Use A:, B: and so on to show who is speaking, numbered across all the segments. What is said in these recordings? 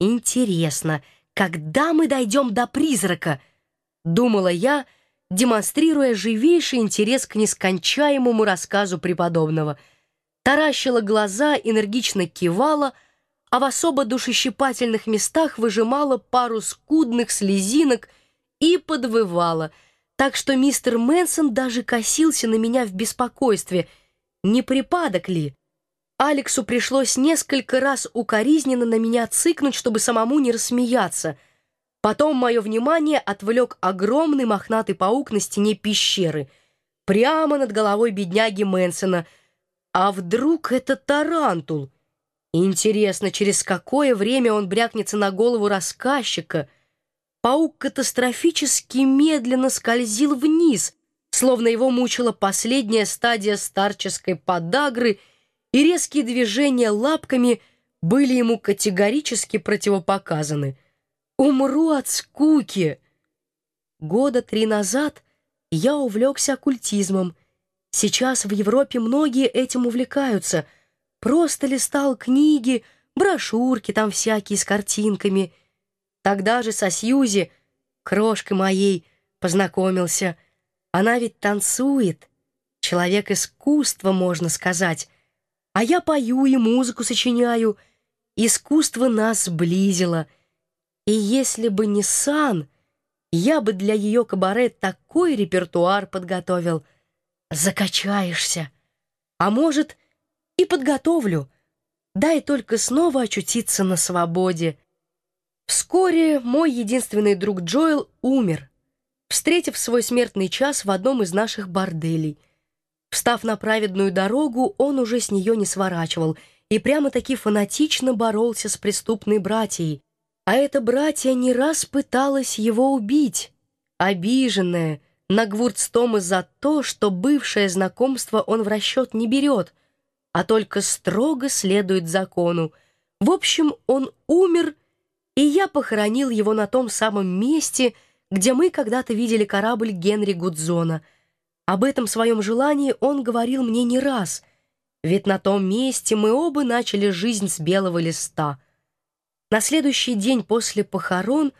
A: Интересно, когда мы дойдем до призрака? Думала я, демонстрируя живейший интерес к нескончаемому рассказу преподобного. Таращила глаза, энергично кивала, а в особо душещипательных местах выжимала пару скудных слезинок и подвывала, так что мистер Мэнсон даже косился на меня в беспокойстве. Не припадок ли? Алексу пришлось несколько раз укоризненно на меня цыкнуть, чтобы самому не рассмеяться. Потом мое внимание отвлек огромный мохнатый паук на стене пещеры, прямо над головой бедняги Мэнсона. А вдруг это тарантул? Интересно, через какое время он брякнется на голову рассказчика? Паук катастрофически медленно скользил вниз, словно его мучила последняя стадия старческой подагры — и резкие движения лапками были ему категорически противопоказаны. «Умру от скуки!» Года три назад я увлекся оккультизмом. Сейчас в Европе многие этим увлекаются. Просто листал книги, брошюрки там всякие с картинками. Тогда же со Сьюзи, крошкой моей, познакомился. Она ведь танцует. Человек искусства, можно сказать. А я пою и музыку сочиняю. Искусство нас сблизило. И если бы не Сан, я бы для ее кабаре такой репертуар подготовил. Закачаешься. А может, и подготовлю. Дай только снова очутиться на свободе. Вскоре мой единственный друг Джоэл умер, встретив свой смертный час в одном из наших борделей — Встав на праведную дорогу, он уже с нее не сворачивал и прямо-таки фанатично боролся с преступной братьей. А эта братья не раз пыталась его убить. Обиженная, на Гвурцтома за то, что бывшее знакомство он в расчет не берет, а только строго следует закону. В общем, он умер, и я похоронил его на том самом месте, где мы когда-то видели корабль Генри Гудзона — об этом своем желании он говорил мне не раз, ведь на том месте мы оба начали жизнь с белого листа. На следующий день после похорон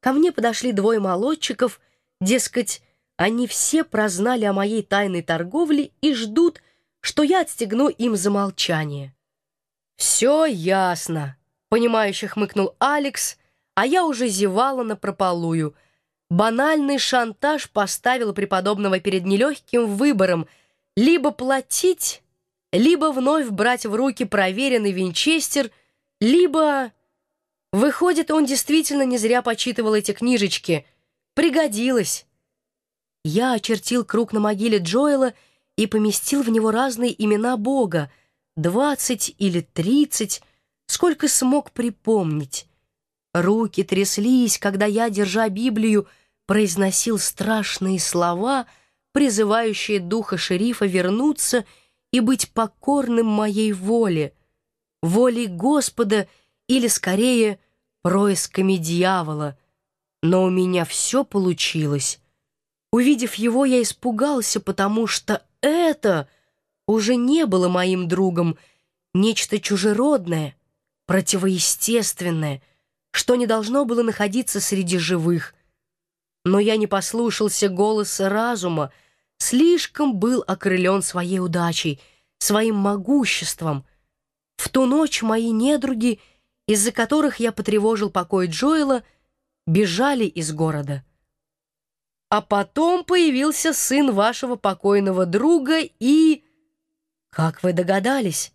A: ко мне подошли двое молодчиков, дескать, они все прознали о моей тайной торговле и ждут, что я отстегну им замолчание. «Все ясно», — понимающе хмыкнул Алекс, а я уже зевала на прополую — Банальный шантаж поставил преподобного перед нелегким выбором либо платить, либо вновь брать в руки проверенный винчестер, либо... Выходит, он действительно не зря почитывал эти книжечки. Пригодилось. Я очертил круг на могиле Джоэла и поместил в него разные имена Бога, двадцать или тридцать, сколько смог припомнить. Руки тряслись, когда я, держа Библию, произносил страшные слова, призывающие духа шерифа вернуться и быть покорным моей воле, воле Господа или, скорее, происками дьявола. Но у меня все получилось. Увидев его, я испугался, потому что это уже не было моим другом, нечто чужеродное, противоестественное, что не должно было находиться среди живых — но я не послушался голоса разума, слишком был окрылен своей удачей, своим могуществом. В ту ночь мои недруги, из-за которых я потревожил покой Джоэла, бежали из города. А потом появился сын вашего покойного друга и... Как вы догадались?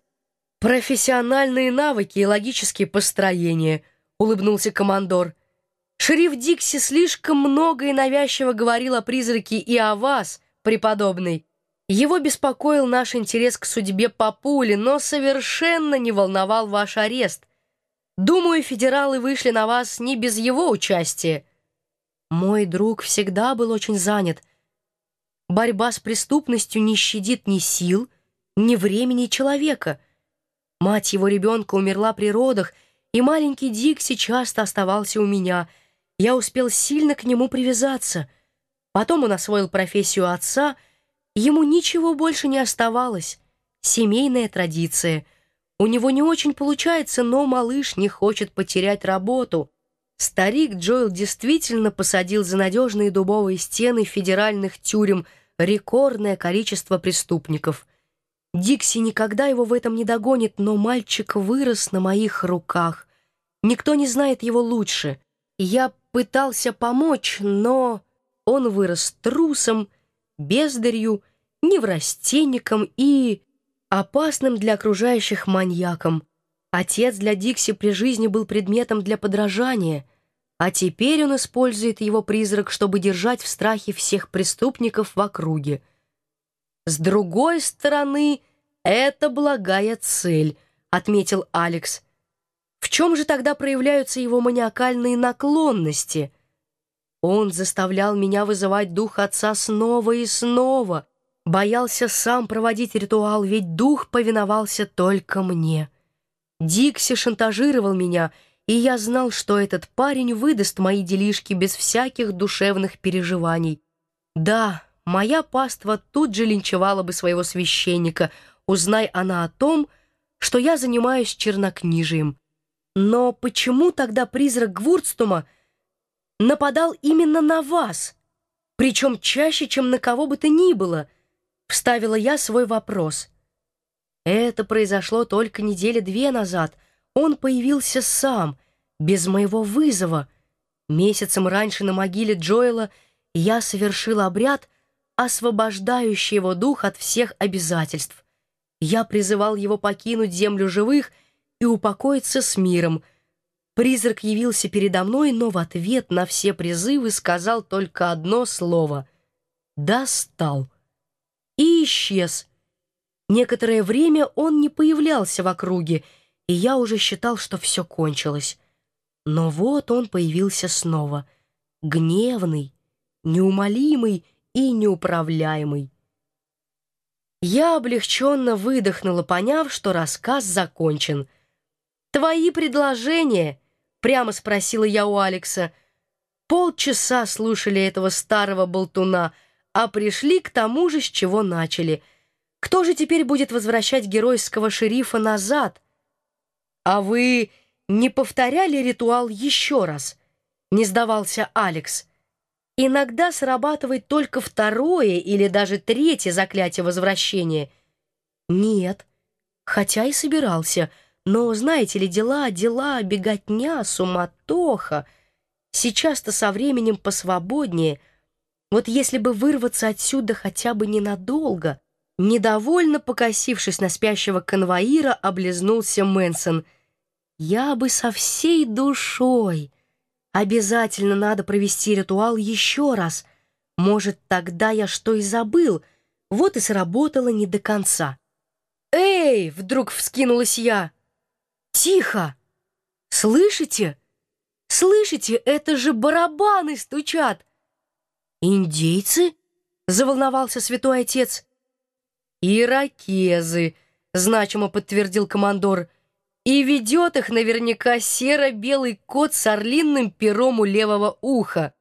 A: Профессиональные навыки и логические построения, улыбнулся командор. Шериф Дикси слишком много и навязчиво говорил о призраке и о вас, преподобный. Его беспокоил наш интерес к судьбе Папули, но совершенно не волновал ваш арест. Думаю, федералы вышли на вас не без его участия. Мой друг всегда был очень занят. Борьба с преступностью не щадит ни сил, ни времени человека. Мать его ребенка умерла при родах, и маленький Дикси часто оставался у меня — я успел сильно к нему привязаться. Потом он освоил профессию отца, ему ничего больше не оставалось. Семейная традиция. У него не очень получается, но малыш не хочет потерять работу. Старик Джоэл действительно посадил за надежные дубовые стены федеральных тюрем рекордное количество преступников. Дикси никогда его в этом не догонит, но мальчик вырос на моих руках. Никто не знает его лучше. Я пытался помочь, но он вырос трусом, бездарью, неврастенником и опасным для окружающих маньяком. Отец для Дикси при жизни был предметом для подражания, а теперь он использует его призрак, чтобы держать в страхе всех преступников в округе. С другой стороны, это благая цель, отметил Алекс. В чем же тогда проявляются его маниакальные наклонности? Он заставлял меня вызывать дух отца снова и снова, боялся сам проводить ритуал, ведь дух повиновался только мне. Дикси шантажировал меня, и я знал, что этот парень выдаст мои делишки без всяких душевных переживаний. Да, моя паства тут же линчевала бы своего священника, узнай она о том, что я занимаюсь чернокнижием. Но почему тогда призрак Гвурцтума нападал именно на вас, причем чаще, чем на кого бы то ни было? Вставила я свой вопрос. Это произошло только недели две назад. Он появился сам, без моего вызова. Месяцем раньше на могиле Джоэла я совершил обряд, освобождающий его дух от всех обязательств. Я призывал его покинуть землю живых и упокоиться с миром. Призрак явился передо мной, но в ответ на все призывы сказал только одно слово «достал» и исчез, Некоторое время он не появлялся в округе, и я уже считал, что все кончилось. Но вот он появился снова, гневный, неумолимый и неуправляемый. Я облегченно выдохнула, поняв, что рассказ закончен. «Твои предложения?» — прямо спросила я у Алекса. Полчаса слушали этого старого болтуна, а пришли к тому же, с чего начали — кто же теперь будет возвращать геройского шерифа назад? А вы не повторяли ритуал еще раз? Не сдавался Алекс. Иногда срабатывает только второе или даже третье заклятие возвращения. Нет, хотя и собирался, но, знаете ли, дела, дела, беготня, суматоха. Сейчас-то со временем посвободнее. Вот если бы вырваться отсюда хотя бы ненадолго — Недовольно покосившись на спящего конвоира, облизнулся Мэнсон. «Я бы со всей душой. Обязательно надо провести ритуал еще раз. Может, тогда я что и забыл. Вот и сработало не до конца». «Эй!» — вдруг вскинулась я. «Тихо! Слышите? Слышите, это же барабаны стучат!» «Индейцы?» — заволновался святой отец. «Иракезы», — значимо подтвердил командор, «и ведет их наверняка серо-белый кот с орлиным пером у левого уха».